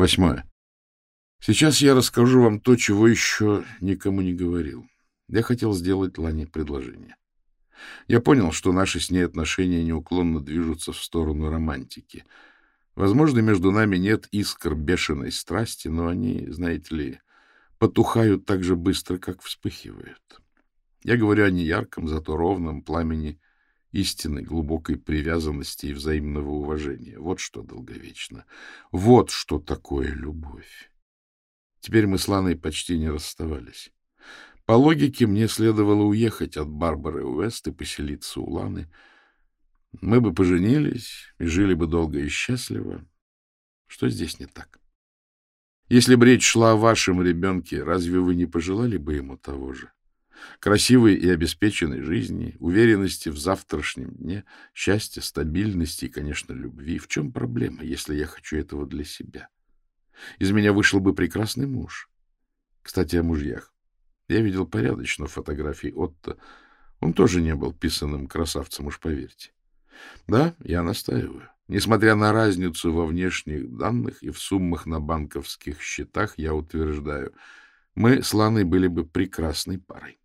Восьмое. Сейчас я расскажу вам то, чего еще никому не говорил. Я хотел сделать Лане предложение. Я понял, что наши с ней отношения неуклонно движутся в сторону романтики. Возможно, между нами нет искр бешеной страсти, но они, знаете ли, потухают так же быстро, как вспыхивают. Я говорю о неярком, зато ровном пламени истинной глубокой привязанности и взаимного уважения. Вот что долговечно. Вот что такое любовь. Теперь мы с Ланой почти не расставались. По логике, мне следовало уехать от Барбары Уэст и поселиться у Ланы. Мы бы поженились и жили бы долго и счастливо. Что здесь не так? Если бы речь шла о вашем ребенке, разве вы не пожелали бы ему того же? Красивой и обеспеченной жизни, уверенности в завтрашнем дне, счастья, стабильности и, конечно, любви. В чем проблема, если я хочу этого для себя? Из меня вышел бы прекрасный муж. Кстати, о мужьях. Я видел порядочно фотографии Отто. Он тоже не был писанным красавцем, уж поверьте. Да, я настаиваю. Несмотря на разницу во внешних данных и в суммах на банковских счетах, я утверждаю, мы с Ланой были бы прекрасной парой.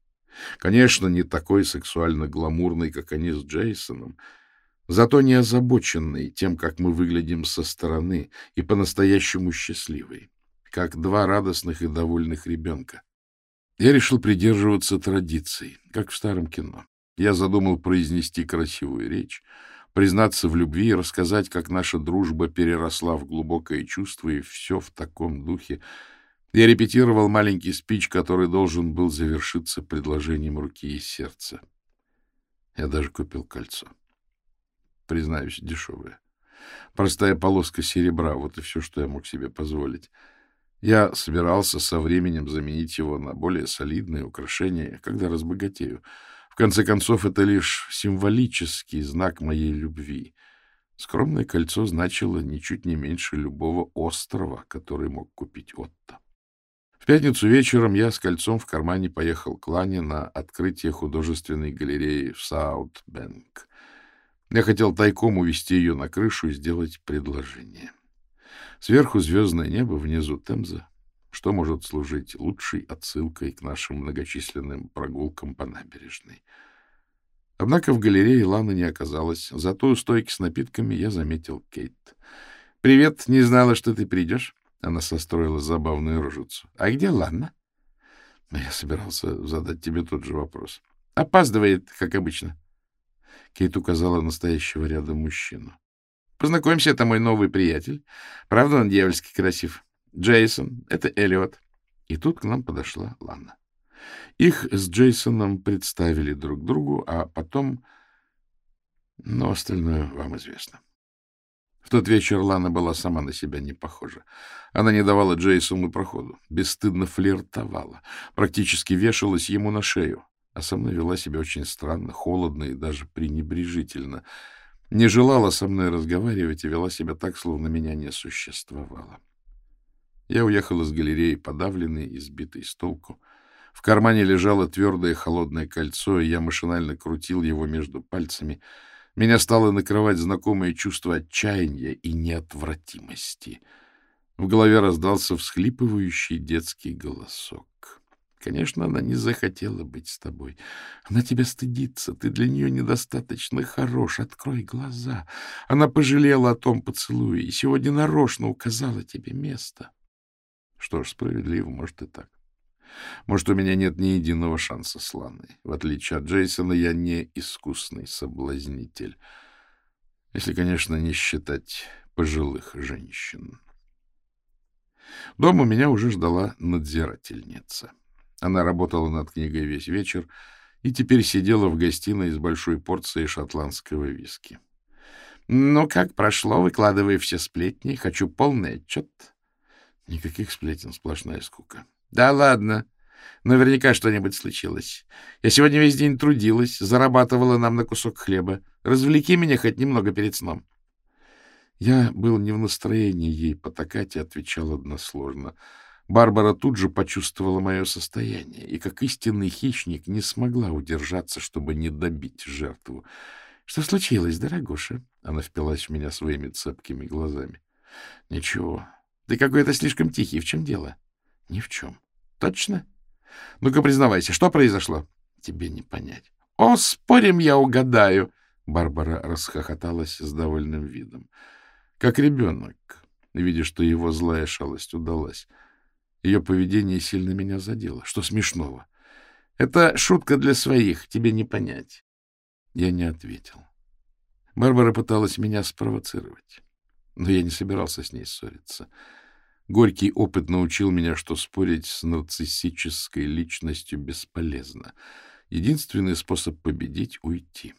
Конечно, не такой сексуально-гламурный, как они с Джейсоном, зато не озабоченный тем, как мы выглядим со стороны, и по-настоящему счастливый, как два радостных и довольных ребенка. Я решил придерживаться традиций, как в старом кино. Я задумал произнести красивую речь, признаться в любви и рассказать, как наша дружба переросла в глубокое чувство, и все в таком духе — я репетировал маленький спич, который должен был завершиться предложением руки и сердца. Я даже купил кольцо. Признаюсь, дешевое. Простая полоска серебра — вот и все, что я мог себе позволить. Я собирался со временем заменить его на более солидные украшения, когда разбогатею. В конце концов, это лишь символический знак моей любви. Скромное кольцо значило ничуть не меньше любого острова, который мог купить Отто. В пятницу вечером я с кольцом в кармане поехал к Лане на открытие художественной галереи в Саутбэнк. Я хотел тайком увести ее на крышу и сделать предложение. Сверху звездное небо, внизу Темза. Что может служить лучшей отсылкой к нашим многочисленным прогулкам по набережной? Однако в галерее Ланы не оказалось. Зато у стойки с напитками я заметил Кейт. — Привет, не знала, что ты придешь. Она состроила забавную рожицу. — А где Ланна? — Я собирался задать тебе тот же вопрос. — Опаздывает, как обычно. Кейт указала настоящего рядом мужчину. — Познакомься, это мой новый приятель. Правда, он дьявольски красив. Джейсон, это Эллиот. И тут к нам подошла Ланна. Их с Джейсоном представили друг другу, а потом... Но остальное вам известно. В тот вечер Лана была сама на себя не похожа. Она не давала Джейсону проходу, бесстыдно флиртовала, практически вешалась ему на шею, а со мной вела себя очень странно, холодно и даже пренебрежительно. Не желала со мной разговаривать и вела себя так, словно меня не существовало. Я уехал из галереи, подавленный и сбитый с толку. В кармане лежало твердое холодное кольцо, и я машинально крутил его между пальцами — меня стало накрывать знакомое чувство отчаяния и неотвратимости. В голове раздался всхлипывающий детский голосок. Конечно, она не захотела быть с тобой. Она тебя стыдится, ты для нее недостаточно хорош. Открой глаза. Она пожалела о том поцелуе и сегодня нарочно указала тебе место. Что ж, справедливо, может и так. Может, у меня нет ни единого шанса с Ланой. В отличие от Джейсона, я не искусный соблазнитель. Если, конечно, не считать пожилых женщин. Дома меня уже ждала надзирательница. Она работала над книгой весь вечер и теперь сидела в гостиной с большой порцией шотландского виски. — Ну, как прошло? Выкладывай все сплетни. Хочу полный отчет. Никаких сплетен, сплошная скука. Да ладно. Наверняка что-нибудь случилось. Я сегодня весь день трудилась, зарабатывала нам на кусок хлеба. Развлеки меня хоть немного перед сном. Я был не в настроении ей потакать и отвечал односложно. Барбара тут же почувствовала мое состояние и, как истинный хищник, не смогла удержаться, чтобы не добить жертву. — Что случилось, дорогуша? Она впилась в меня своими цепкими глазами. — Ничего, Ты какой-то слишком тихий. В чем дело? — Ни в чем. — Точно? Ну-ка, признавайся, что произошло? — Тебе не понять. — О, спорим, я угадаю! Барбара расхохоталась с довольным видом. Как ребенок, видя, что его злая шалость удалась. Ее поведение сильно меня задело. Что смешного? Это шутка для своих, тебе не понять. Я не ответил. Барбара пыталась меня спровоцировать, но я не собирался с ней ссориться. Горький опыт научил меня, что спорить с нарциссической личностью бесполезно. Единственный способ победить — уйти.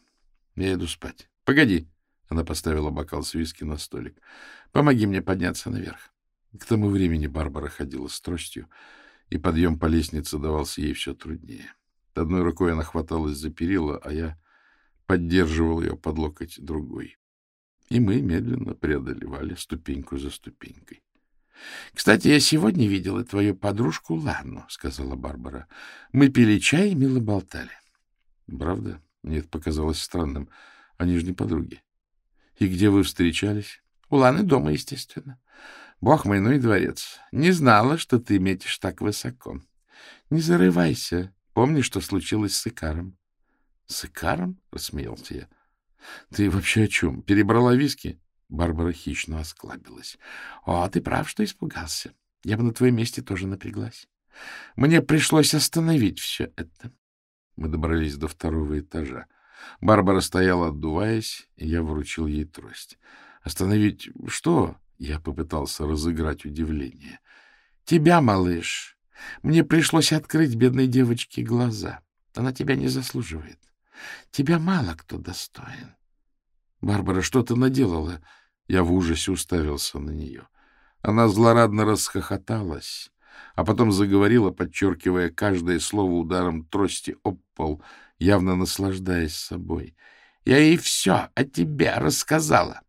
Я иду спать. — Погоди! — она поставила бокал с виски на столик. — Помоги мне подняться наверх. К тому времени Барбара ходила с тростью, и подъем по лестнице давался ей все труднее. Одной рукой она хваталась за перила, а я поддерживал ее под локоть другой. И мы медленно преодолевали ступеньку за ступенькой. — Кстати, я сегодня видела твою подружку Лану, — сказала Барбара. — Мы пили чай и мило болтали. — Правда? Мне это показалось странным. Они же не подруги. — И где вы встречались? — У Ланы дома, естественно. Бог мой, ну и дворец. Не знала, что ты метишь так высоко. Не зарывайся. Помни, что случилось с Икаром. — С Икаром? — рассмеялся я. — Ты вообще о чем? Перебрала виски? Барбара хищно осклабилась. — О, ты прав, что испугался. Я бы на твоем месте тоже напряглась. Мне пришлось остановить все это. Мы добрались до второго этажа. Барбара стояла, отдуваясь, и я вручил ей трость. — Остановить что? Я попытался разыграть удивление. — Тебя, малыш. Мне пришлось открыть бедной девочке глаза. Она тебя не заслуживает. Тебя мало кто достоин. Барбара что-то наделала. Я в ужасе уставился на нее. Она злорадно расхохоталась, а потом заговорила, подчеркивая каждое слово ударом трости об пол, явно наслаждаясь собой. — Я ей все о тебе рассказала.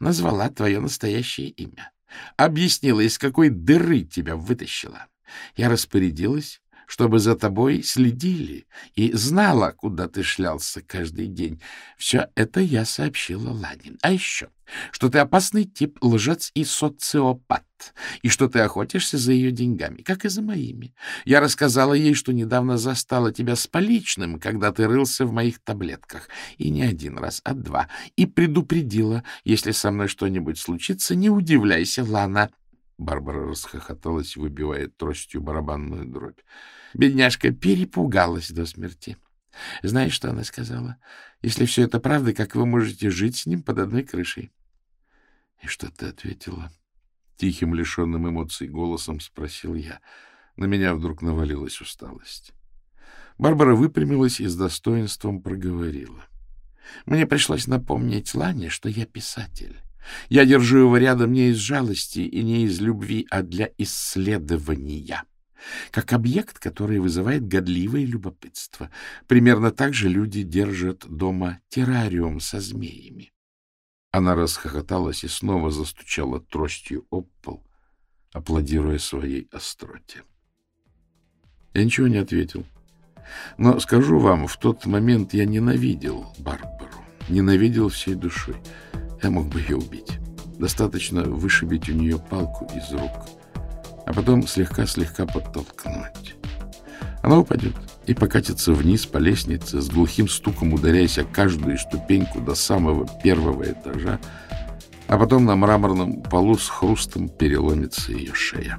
Назвала твое настоящее имя. Объяснила, из какой дыры тебя вытащила. Я распорядилась, чтобы за тобой следили и знала, куда ты шлялся каждый день. Все это я сообщила Ладин. А еще, что ты опасный тип лжец и социопат, и что ты охотишься за ее деньгами, как и за моими. Я рассказала ей, что недавно застала тебя с поличным, когда ты рылся в моих таблетках, и не один раз, а два, и предупредила, если со мной что-нибудь случится, не удивляйся, Лана. Барбара расхохоталась, выбивая тростью барабанную дробь. Бедняжка перепугалась до смерти. Знаешь, что она сказала? Если все это правда, как вы можете жить с ним под одной крышей? — И что ты ответила? Тихим, лишенным эмоций голосом спросил я. На меня вдруг навалилась усталость. Барбара выпрямилась и с достоинством проговорила. Мне пришлось напомнить Лане, что я писатель. Я держу его рядом не из жалости и не из любви, а для исследования. Как объект, который вызывает годливое любопытство. Примерно так же люди держат дома террариум со змеями. Она расхохоталась и снова застучала тростью об пол, аплодируя своей остроте. Я ничего не ответил. Но скажу вам, в тот момент я ненавидел Барбару, ненавидел всей душой. Я мог бы ее убить. Достаточно вышибить у нее палку из рук, а потом слегка-слегка подтолкнуть. Она упадет и покатится вниз по лестнице, с глухим стуком ударяясь о каждую ступеньку до самого первого этажа, а потом на мраморном полу с хрустом переломится ее шея.